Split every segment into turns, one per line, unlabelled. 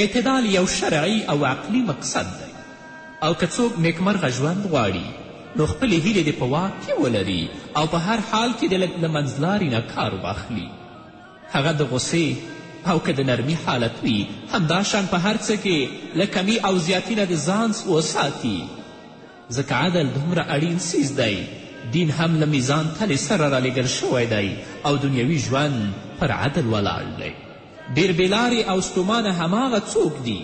اعتدال یو شرعي او عقلي مقصد دی او که څوک نیکمرغه ژوند غواړي نو خپلې هیلې دې په واک کې ولري او په هر حال کې دې له منځلاري نه کار واخلي هغه د غصې او که د نرمي حالت وي همداشان په هر څه کې له کمی او زیاتی نه د ځان وساتي ځکه عدل دومره اړین څیز دی دین هم له میزان تلې سره رالیږل شوی دی او دنیوي ژوند پر عدل ولاړ دی ډېر بېلارې او ستومانه هماغه څوک دي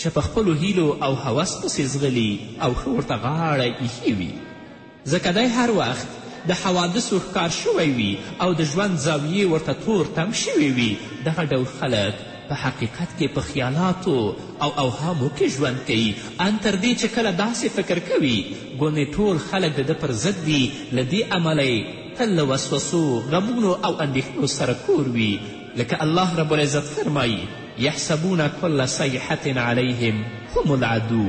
چې په خپلو هیلو او هوس پسې ځغلي او ښه ورته غاړه ایښې وي ځکه دی هر وخت د حوادثو ښکار شوی وي او د ژوند زاویې ورته تور تم شوې وي دغه ډول خلک په حقیقت کې په خیالاتو او اوهامو کې ژوند کوي ان تر دې چې کله داسې فکر کوي ګونې ټول خلک د ده پر ضد دي له دې امله تل له وسوسو غمونو او اندېښنو سره کور وي لکه الله رب العزت فرمایی یحسبون کل صیحة علیهم هم العدو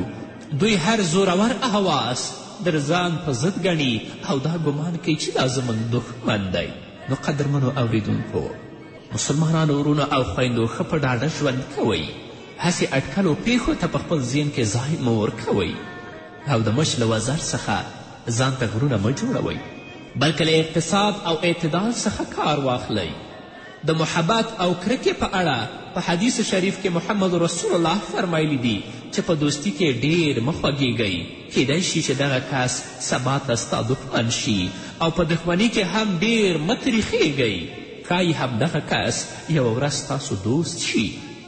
دوی هر زورور اهواس در ځان په ضد ګڼي او دا ګمان کوي چې دا زموږ دښمن دی نو قدرمنو اوریدونکو مسلمانانو ورونو او خویندو ښه په ډاډه ژوند کوئ هسې اټکلو پیښو ته په خپل ذهن کې ځای مه ورکوئ او د مش له وزر څخه ځان ته غرونه مه جوړوئ بلکې له اقتصاد او اعتدال څخه کار واخلئ د محبت او کرکې په اړه په حدیث شریف کې محمد رسول الله فرمایلی دي چې په دوستی کې ډیر مه خوږیږئ کیدای شي چې دغه کس سبا ته ستا دښمن شي او په دښمني کې هم ډیر مه تریخیږئ ښایي همدغه کس یوه ورځ ستاسو دوست شي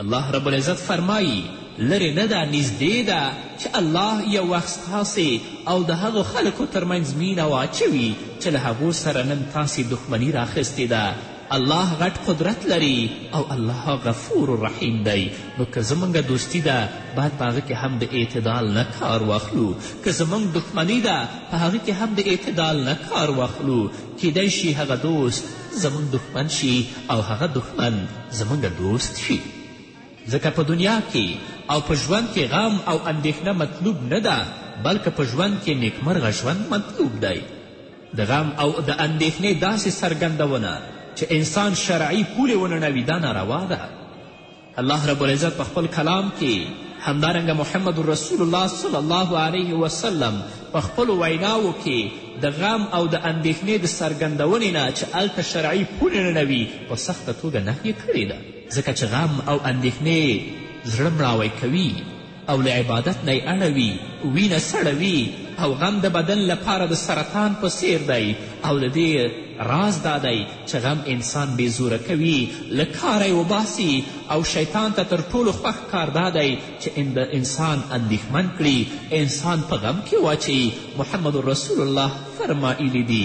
الله رب العزت فرمایي، لرې نه ده، نږدې ده، چې الله یو وخت ستاسې او د هغو خلکو تر منځ مینه واچوي چې له هغو سره نن تاسې دښمني راخیستې ده. الله غټ قدرت لري او الله غفور رحیم دی، نو که زموږ دوستي ده، باید په هغه کې هم د اعتدال نه کار واخلو، که زموږ دښمني ده، په هغه کې هم د اعتدال نه کار واخلو، کیدای شي هغه دوست زموږ دښمن شي او هغه دښمن زموږ دوست شي ځکه په دنیا کې او په ژوند کې غم او اندېښنه مطلوب نه ده بلکې په ژوند کې نیکمرغه ژوند مطلوب دی د غم او د اندېښنې داسې څرګندونه چې انسان شرعي پولې ونړوي دا ناروا ده الله رب العزت په خپل کلام کې همدارنګه محمد رسول الله صلی الله علیه وسلم په خپلو ویناوو کې د غم او د اندېښنې د څرګندونې نه چې هلته شرعي پولې نه وي په سخته توګه نهیې کړې ده ځکه چې غم او اندېښنې زړه مړاوی کوي او له عبادت نه یې اړوي وینه سړوي او غم د بدن لپاره د سرطان په څیر دی او د دې راز دا دی چې غم انسان بې زوره کوي له کاره یې وباسي او شیطان ته تر ټولو خوښ کار دا دی چې انسان اندېښمن کړي انسان په غم کې واچوي محمد رسول الله فرمایلي دي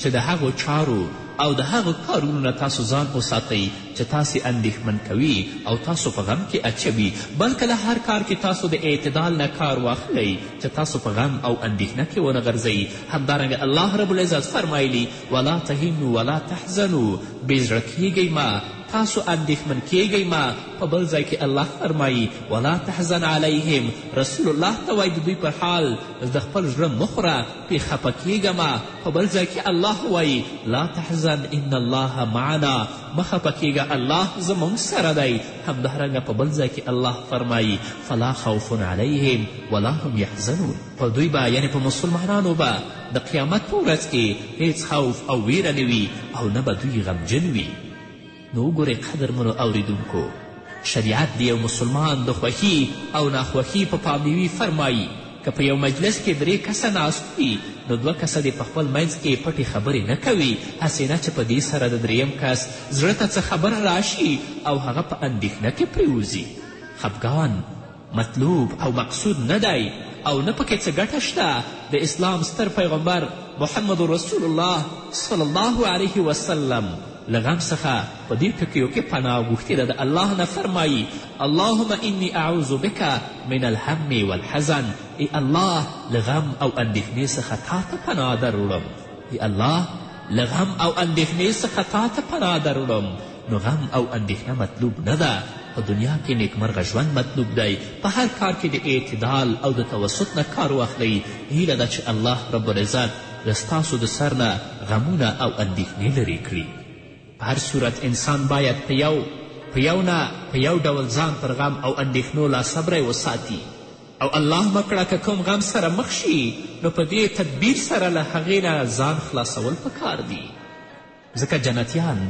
چې د هغو چارو او د هغو کارونو نه تاسو ځان وساتئ چې تاسې اندېښمن کوي او تاسو په غم کې اچوي بلکه له هر کار کې تاسو د اعتدال نه کار واخلئ چې تاسو په غم او اندېښنه کې ونه غرځئ همدارنګه الله رب العزت فرمایلی ولا تهنو ولا تحزنو بې زړه کیږئ مه تاسو اندېښمن کیږئ مه په بل ځای کې الله فرمایي ولا تحزن علیهم رسول الله ته وایي د دوی پر حال د خپل زړه مه خوره پې خفه کیږه مه په بل ځای کې الله وایي لا تحزن ان الله معنا مه خفه کیږه الله زموږ سره دی همدارنګه په بل ځای کې الله فرمایي فلا خوف علیهم ولا هم یحزنون په دوی به یعنې په مسلمانانو به د قیامت په ورځ کې هیڅ خوف او ویره نه وي او نه به دوی غمجن وي نو وګورئ قدرمنو اوریدونکو شریعت د یو مسلمان د خوښي او ناخوښي په پاملوي فرمایي که په یو مجلس کې درې کسه ناست وي نو دوه کسه دې په خپل منځ کې پټې خبرې نه کوي هسې نه چې په دې سره د دریم کس زړه ته څه خبره راشي او هغه په اندېښنه کې پرېوځي خفګان مطلوب او مقصود نه دی او نه پکې څه ګټه شته د اسلام ستر پیغمبر محمد رسول الله صلی الله علیه وسلم له غم څخه په دې ټکیو کې پناه غوښتې ده د الله نه فرمایی اللهم انی اعوذ بک من الهم والحزن ای الله له غم او اندېښنې څخه تا ته پناه دروړم ای الله له غم او اندېښنې څخه تا ته پناه دروړم نو غم او اندېښنه مطلوب نه ده، په دنیا کې نیکمرغه ژوند مطلوب دی، په هر کار کې د اعتدال او د توسط نه کار واخلئ، هیله ده چې الله رب العزت له ستاسو د سر نه غمونه او اندېښنې لرې کړي. په هر صورت انسان باید په یو په یو نه په یو ډول ځان پر غم او اندېښنو لا صبری وساتي او الله مه کړه که کوم غم سره مخ شي نو په دې تدبیر سره له هغې نه ځان خلاصول پکار دي. ځکه جنتیان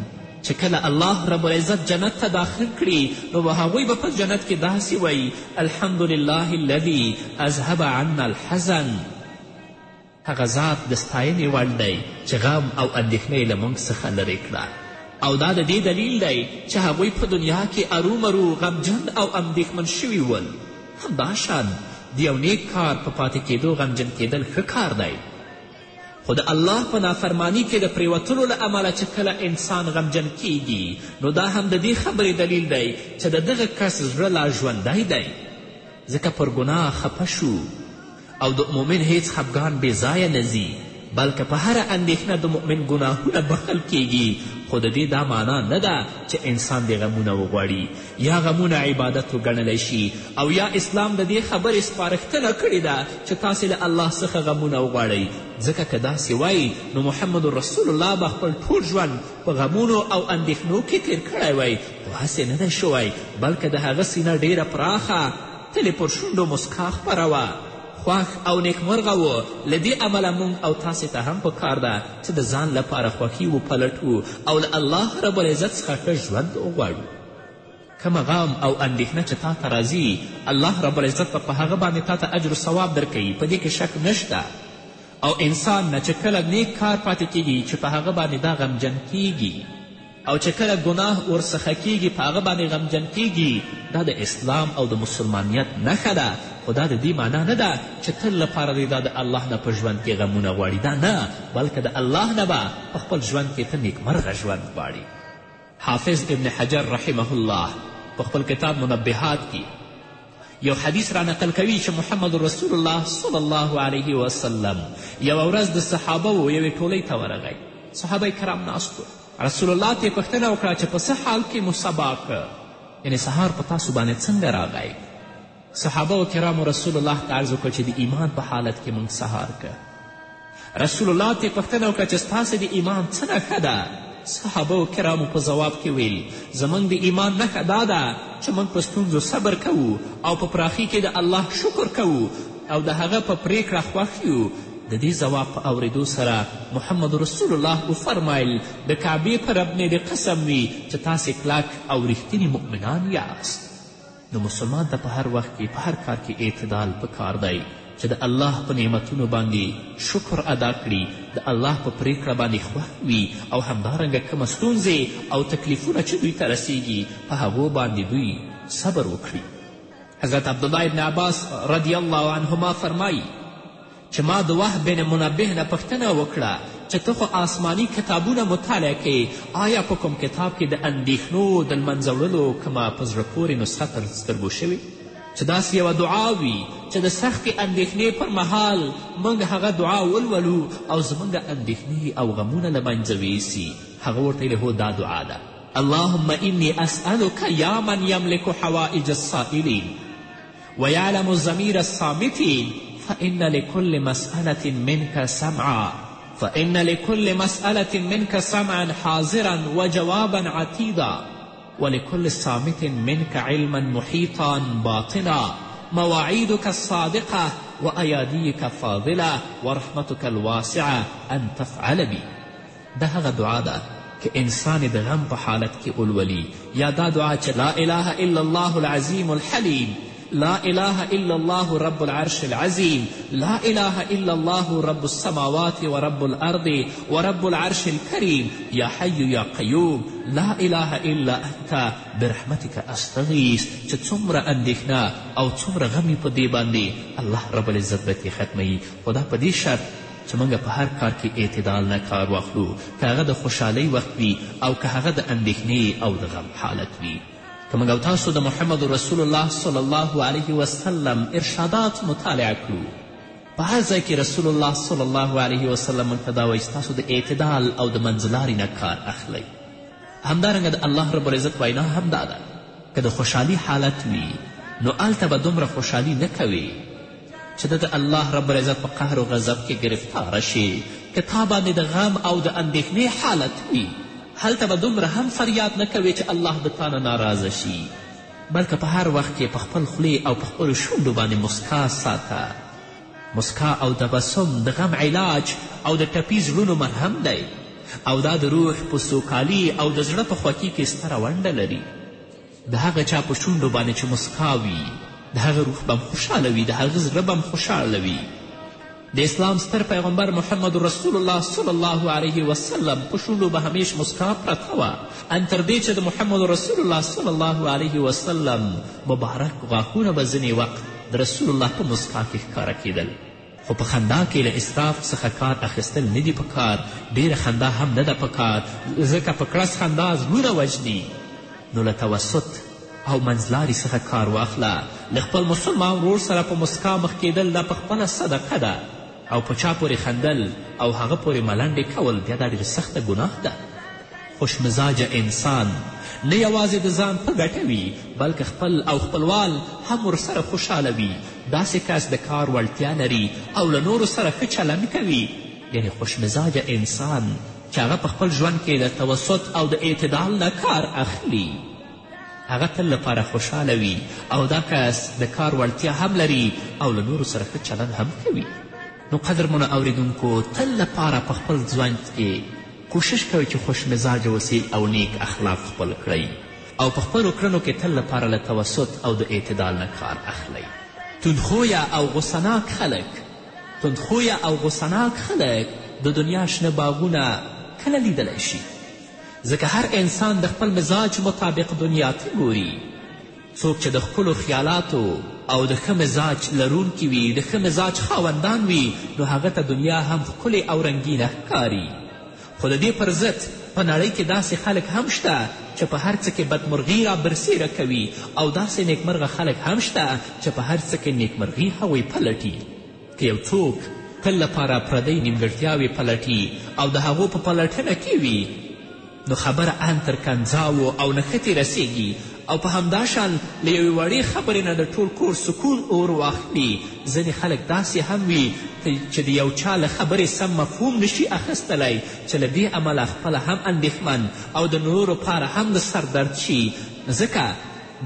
چې کله الله رب العزت جنت ته داخل کړي نو هغوی به په جنت کې داسې وایي الحمد لله الذي اذهب عنا الحزن هغه ذات د ستاینې وړ دی چې غم او اندېښنه یې له موږ څخه لرې کړه او دا د دې دلیل دی چې هغوی په دنیا کې ارومرو غمجن او اندېښمن شوي ول همداشان د یو نیک کار په پاتې کېدو غمجن کېدل ښه کار دی خو د الله په نافرماني کې د پریوتلو له امله چې کله انسان غمجن کیږي نو دا هم د دې خبرې دلیل دی چې د دغه کس زړه لا ژوندی دی ځکه پر ګناه خپه شو او د مؤمن هیڅ خفګان بې ځایه نه ځي بلکه په هره اندېښنه د مؤمن ګناهونه بخښل کیږي خو د دې دا معنا نه ده چې انسان دې غمونه وغواړي یا غمونه عبادت وګڼلی شي او یا اسلام د دې خبرې سپارښتنه کړې ده چې تاسې له الله څخه غمونه وغواړئ ځکه که داسې وای نو محمد رسول الله به خپل ټول ژوند په غمونو او اندېښنو کې تیر کړی وای خو هسې نه دی شوی بلکې د هغه سینه ډیره پراخه تلې پر شونډو مسکا خپره وه خوښ او نیکمرغه و له دې امله موږ او تاسې ته هم په کار ده چې د ځان لپاره خوښي وپلټو او له الله رب العزت څخه ښه ژوند وغواړو کومه غام او اندېښنه چې تا ته راځي الله رب العزت به په هغه باندې تا ته اجر ثواب درکوي په دې کې شک نشته او انسان نه چې کله نیک کار پاتې کیږي چې په هغه باندې دا غمجن کیږي او چې کله ګناه ورڅخه کیږي په هغه باندې غمجن کیږي دا د اسلام او د مسلمانیت نښه ده خو دا د دې معنا نه ده چې تل لپاره دی دا د الله نه په ژوند کې غمونه غواړي دا نه بلکې د الله نه به په خپل ژوند کې ته نیکمرغه ژوند غواړي حافظ ابن حجر رحمه الله په خپل کتاب منبهات کې یو حدیث را نقل کوي چې محمد رسول الله صلی الله علیه وسلم یوه ورځ د صحابه و یوې ټولۍ ته ورغی صحابه کرام ناست رسول الله ته یې پوښتنه وکړه چې په څه حال کې مو سبا که یعنې سهار په تاسو باندې څنګه راغی صحابه و کرامو رسول الله ته عرض وکړ چې د ایمان په حالت کې موږ سهار که رسول الله ترې پوښتنه وکړه چې ستاسې د ایمان څه نښه ده صحابه و کرامو په ځواب کې ویل زموږ د ایمان نښه دا ده چې موږ په ستونزو صبر کوو او په پراخي کې د الله شکر کوو او د هغه په پریکړه خوښ یو د دې ځواب په اوریدو سره محمد رسول الله وفرمایل د کعبې په رب مې دې قسم وي چې تاسې کلک او رښتیني مؤمنان یاست نو مسلمان ته په هر وخت کې په هر کار کې اعتدال په کار دی چې د الله په نعمتونو باندې شکر ادا کړي د الله په پریکړه باندې خوښ وي او همدارنګه کومه ستونزې او تکلیفونه چې دوی ته رسیږي په هغو باندې دوی صبر وکړي حضرت عبدالله ابن عباس رضی الله عنهما فرمایی چې ما د وهب بن منبه نه پوښتنه وکړه چې ته خو آسماني کتابونه مطالعه کوي آیا په کوم کتاب کې د اندېښنو د لمنځه وړلو کومه په زړه پورې نسخه تر سترګو شوې چې داسې یوه دعا وي چې د سختې اندېښنې پر مهال موږ هغه دعا ولولو او زموږ اندېښنې او غمونه له منځه ویسي هغه ورته ویلې هو دا دعا ده اللهم انی اسألک یا من یملک حوائج السائلین ويعلم ضمير الصامتين فإن لكل مسألة منك سمعا فإن لكل مسألة منك سمعا حاضرا وجوابا عتيدا ولكل صامت منك علما محيطا باطنا مواعيدك الصادقة وأياديك فاضلة ورحمتك الواسعة أن تفعل بي دا هغه دعا ده که انسان یې د غم په حالت کې ولولي یا دا دعا چې لا اله الا الله العظیم الحلیم لا اله الا الله رب العرش العظیم لا اله الا الله رب السماوات و رب الارض و رب العرش الکریم یا حی یا قیوم لا اله الا انت برحمتک استغیث چې څومره اندېښنه او څومره غم په دې باندې الله رب العزت به ختموي خو دا په دې شرط چې موږ په هر کار کې اعتدال نه کار واخلو، که هغه د خوشحالۍ وخت وي او که هغه د اندېښنې او د غم حالت وي. که موږ او تاسو د محمد رسول الله صلی الله علیه وسلم ارشادات مطالعه کړو، په هر ځای کې رسول الله صلی الله علیه وسلم موږ ته دا وایي چې تاسو د اعتدال او د منځلاري نه کار اخلئ. همدارنګه د الله رب العزت وینا هم دا ده. که د خوشحالي حالت وي نو هلته به دومره خوشحالي نه کوې چې ته د الله رب العزت په قهر و غضب کې ګرفتاره شې که تا باندې د غم او د اندېښنې حالت وي هلته به دومره هم فریاد نه کوې چې الله د تا نه ناراضه شي بلکه په هر وخت کې په خپل خولې او په خپلو شونډو باندې مسکا ساته مسکا او تبسم د غم علاج او د ټپي زړونو مرهم دی او دا د روح په سوکالي او د زړه په خوښي کې ستره ونډه لري د هغه چا په شونډو باندې چې مسکا وي د هغه روح به هم خوشحاله وي د هغه زړه به هم خوشحاله وي د اسلام ستر پیغمبر محمد رسول الله صلی الله علیه وسلم په شونډو به همیش مسکا پرته وه ان تر دې چې د محمد رسول الله صلی الله علیه وسلم مبارک غاښونه به ځینې وخت د رسول الله په مسکا کې ښکاره کېدل. خو په خندا کې له اسراف څخه کار اخیستل نه دي په کار، ډېره خندا هم نه ده په کار، ځکه په کړس خندا زړونه وژني، نو له توسط او منځلاري څخه کار واخله، له خپل مسلمان ورور سره په مسکا مخ کېدل دا په خپله صدقه ده. او په چا پورې خندل او هغه پورې ملنډې کول بیا دا ډېر سخته ګناه ده. خوش مزاجه انسان نه یوازې د ځان په ګټه وي بلکه خپل او خپلوال هم ورسره خوشحاله وي. داسې کس د کار وړتیا لري او له نورو سره ښه چلند کوي. ډېر خوش مزاجه انسان چې هغه په خپل ژوند کې د توسط او د اعتدال نه کار اخلي. هغه تل لپاره خوشحاله وي او دا کس د کار وړتیا هم لري او له نورو سره ښه چلند هم کوي نو قدرمنو اوریدونکو تل لپاره په خپل ژوند کې کوشش کوئ چې خوشمزاجه اوسئ او نیک اخلاق خپل کړئ او په خپلو کړنو کې تل لپاره له توسط او د اعتدال نه کار اخلئ تندخویه او غصناک خلک تندخویه او غصناک خلک د دنیا شنه باغونه کله لیدلی شي ځکه هر انسان د خپل مزاج مطابق دنیا ته ګوري څوک چې د ښکلو خیالاتو او د ښه مزاج لرونکي وي د ښه مزاج خاوندان وي نو هغه ته دنیا هم ښکلې او رنګینه ښکاري خو د دې پر ضد په نړۍ کې داسې خلک هم شته چې په هر څه کې بدمرغي را برسیره کوي او داسې نیکمرغه خلک هم شته چې په هر څه کې نیکمرغي هغوی پلټي که یو څوک تل لپاره پردۍ نیمګړتیاوې پلټي او د هغو په پلټنه کې وي نو خبره ان تر کنځاو او نښتې رسیږي او په همدا شان له یوې وړې خبرې نه د ټول کور سکون اور واخلي ځینې خلک داسې هم وي چې د یو چا له خبرې سم مفهوم نشي اخیستلی چې له دې امله خپله هم اندېښمن او د نورو لپاره هم د سر درد شي ځکه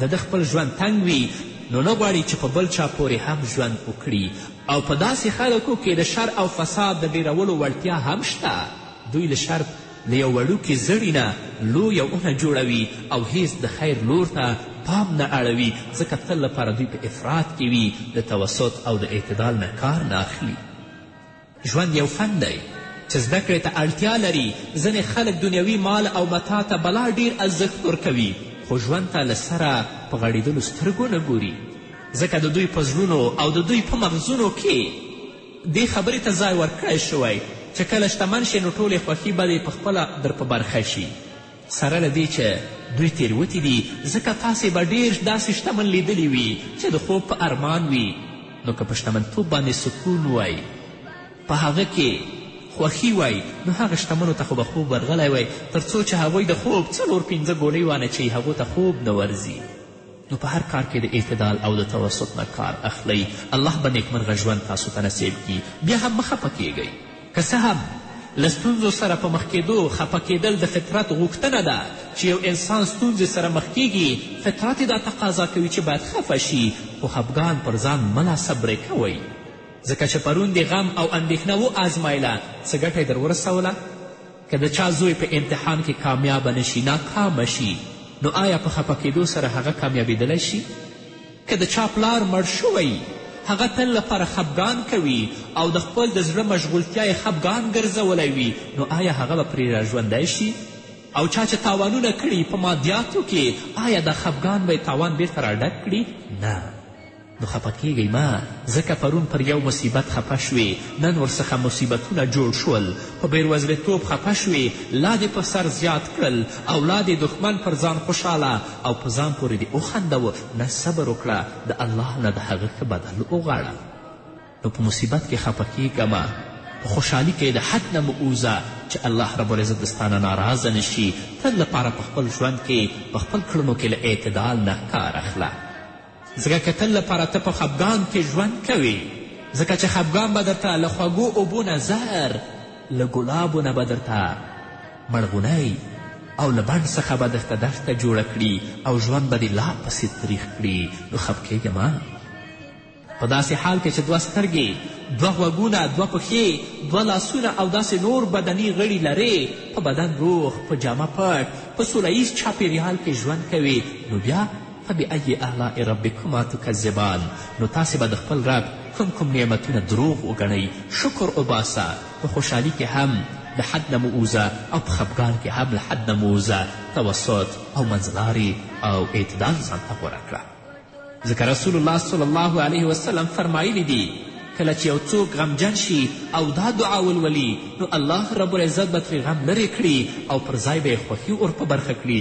د ده خپل ژوند تنګ وي نو نه غواړي چې په بل چا پورې هم ژوند وکړي او په داسې خلکو کې د شر او فساد د ډېرولو وړتیا هم شته دوی له شر له یو وړوکي زړي نه لویه اونه جوړوي او هیڅ د خیر لور ته پام نه اړوي ځکه تل لپاره دوی په افراط کې وي د توسط او د اعتدال نه کار نه اخلي ژوند یو فن دی چې زده کړې ته اړتیا لري ځینې خلک دنیوي مال او متاع ته بلا ډیر ارزښت ورکوي خو ژوند ته له سره په غړېدلو سترګو نه ګوري ځکه د دوی په زړونو او د دوی په مغزونو کې دې خبرې ته ځای ورکړی شوی چې کله شتمن شې نو ټولې خوښي به دې په خپله در په برخه شي سره له دې چې دوی تېروتي دي ځکه تاسې به ډېر داسې شتمن لیدلي وي چې د خوب په ارمان وي نو که په شتمنتوب باندې سکون وای په هغه کې خوښي وای نو هغه شتمنو ته خو به خوب ورغلی وای تر څو چې هغوی د خوب څلور پنځه ګولۍ وانه چي هغو ته خوب نه ورځي نو په هر کار کې د اعتدال او د توسط نه کار اخلئ، الله به نیکمرغه ژوند تاسو ته نصیب کړي، بیا هم مه خپه کیږئ، که څه هم له ستونزو سره په مخ کیدو خپه کیدل د فطرت غوښتنه ده، چې یو انسان ستونزې سره مخ کیږي فطرت یې دا تقاضا کوي چې باید خفه شي، خو خپګان پر ځان مه لا صبرې کوئ. ځکه چې پرون دې غم او اندیښنه و آزمایله څه ګټه یې در ورسوله؟ که د چا زوی په امتحان کې کامیابه نه شي ناکام شي نو آیا په خفه کیدو سره هغه کامیابیدلی شي که د چا پلار مړ شوی هغه تل لپاره خفګان کوي او د خپل د زړه مشغولتیا یې خفګان ګرځولی وي نو آیا هغه به پرې راژوندی شي او چا چې تاوانونه کړي په مادیاتو کې آیا دا خفګان به یې تاوان بیرته راډک کړي نه نو خپه کېږئ مه، ځکه پرون پر یو مصیبت خپه شوې، نن ورڅخه مصیبتونه جوړ شول، په بېروزلېتوب خپه شوې، لا دې پر سر زیات کړل او لا دې دښمن پر ځان خوشحاله او په ځان پورې دې وخندوه، نه صبر وکړه، د الله نه د هغه ښه بدل وغواړه. نو په مصیبت کې خپه کېږه مه، په خوشحالي کې د حد نه مه ووځه، چې الله رب العزت د ستانه ناراضه نه شي، تل لپاره په خپل ژوند کې په خپل کړنو کې له اعتدال نه کار اخله. ځکه که تل لپاره ته په خپګان کې ژوند کوې ځکه چې خپګان به درته له خوږو اوبو نه زهر له ګلابو نه به درته مړغونی او له بڼ څخه به درته دښته جوړه کړي او ژوند به دې لا پسې تریخ کړي نو خپکېږه مه په داسې حال کې چې دوه سترګې دوه غوږونه دوه پښې دوه لاسونه او داسې نور بدني غړي لرې په بدن روغ په جامه پټ په سوله ییز چاپېریال کې ژوند کوې نو بیا فبأي آلاء ربکما تکذبان نو تاسې به د خپل رب کوم کوم نعمتونه دروغ وګڼئ، شکر وباسه، په خوشحالي کې هم د حد نه مه ووځه او په خپګان کې هم له حد نه مه ووځه، توسط او منځلاري او اعتدال ځان ته غوره کړه. ځکه رسول الله صلی الله علیه وسلم فرمایلي دي، کله چې یو څوک غمجن شي او دا دعا ولولي نو الله رب العزت به ترې غم لرې کړي او پر ځای به یې خوښي ور په برخه کړي،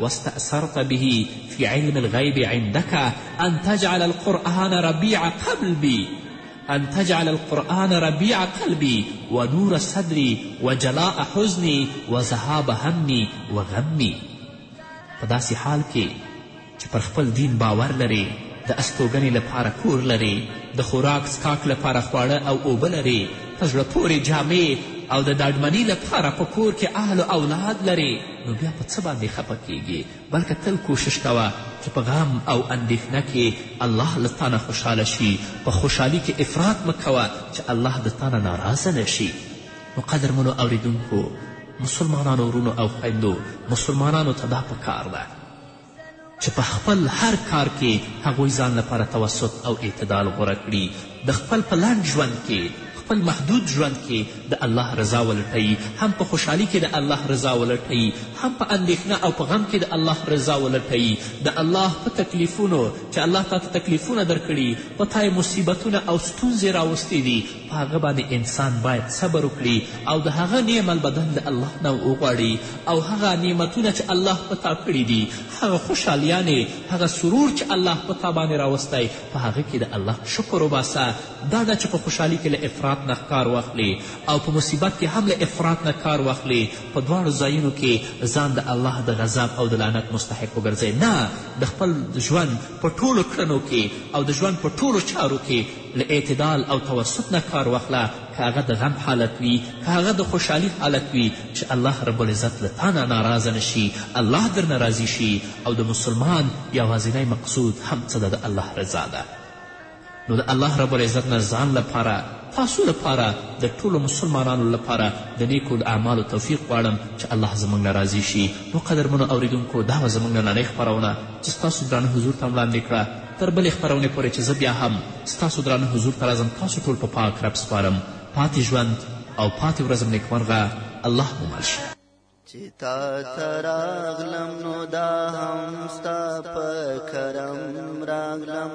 واستأثرت به في علم الغيب عندك أن تجعل القرآن ربيع قلبي أن تجعل القرآن ربيع قلبي ونور صدري وجلاء حزني وذهاب همي وغمي په داسې حال کې چې پر خپل دین باور لرې د استوګنې لپاره کور لرې د خوراک څکاک لپاره خواړه او اوبه لرې په زړه پورې جامې او د ډاډمني لپاره په کور کې اهل اولاد لرې نو بیا په څه باندې خپه کیږي بلکه تل کوشش کوه چې په غم او اندېښنه کې الله له تا نه خوشحاله شي په خوشحالي کې افراط مه کوه چې الله د تا نه ناراضه نه شي نو قدرمنو اورېدونکو مسلمانانو ورونو او خویندو مسلمانانو ته دا پکار ده چې په خپل هر کار کې هغوی ځان لپاره توسط او اعتدال غوره کړي د خپل په لنډ ژوند کې خپل محدود ژوند کې د الله رضا ولټوي هم په خوشحالي کې د الله رضا ولټوي هم په اندېښنه او په غم کې د الله رضا ولټوي د الله په تکلیفونو چې الله تا ته تکلیفونه درکړي په تا مصیبتونه او ستونزې راوستې دي په هغه باندې انسان باید صبر وکړي او د هغه نعم البدن له الله نه وغواړي او هغه نعمتونه چې الله په تا کړي دي هغه خوشحالیانې هغه سرور چې الله په تا باندې راوستی په هغه کې د الله شکر وباسه دا ده چې په خوشحالي کې له افراط نه کار واخلي او په مصیبت کې هم له افراط نه کار واخلي په دواړو ځایونو کې ځان د الله د غذاب او د لعنت مستحق وګرځئ نه د خپل ژوند په ټولو کړنو کې او د ژوند په ټولو چارو کې له اعتدال او توسط نه کار واخله که هغه د غم حالت وي که هغه د خوشحالي حالت وي چې الله رب العزت له تا نه ناراضه نه شي الله درنه راضي شي او د مسلمان یوازینی مقصود هم څه ده د الله رضا ده نو د الله رب العزت نه ځان لپاره تاسو لپاره د ټولو مسلمانانو لپاره د نیکو د اعمالو توفیق غواړم چې الله زموږ نه راضي شي نو قدرمنو اوریدونکو دا وه زموږ ننۍ خپرونه چې ستاسو درانه حضور ته وړاندې کړه تر بلې خپرونې پورې چې زه بیا هم ستاسو درانه حضور ته راځم تاسو ټول په پاک رب سپارم پاتې ژوند او پاتې ورځم نیکمرغه الله مو مل شه
چې تا ته راغلم نو دا هم ستا په کرم راغلم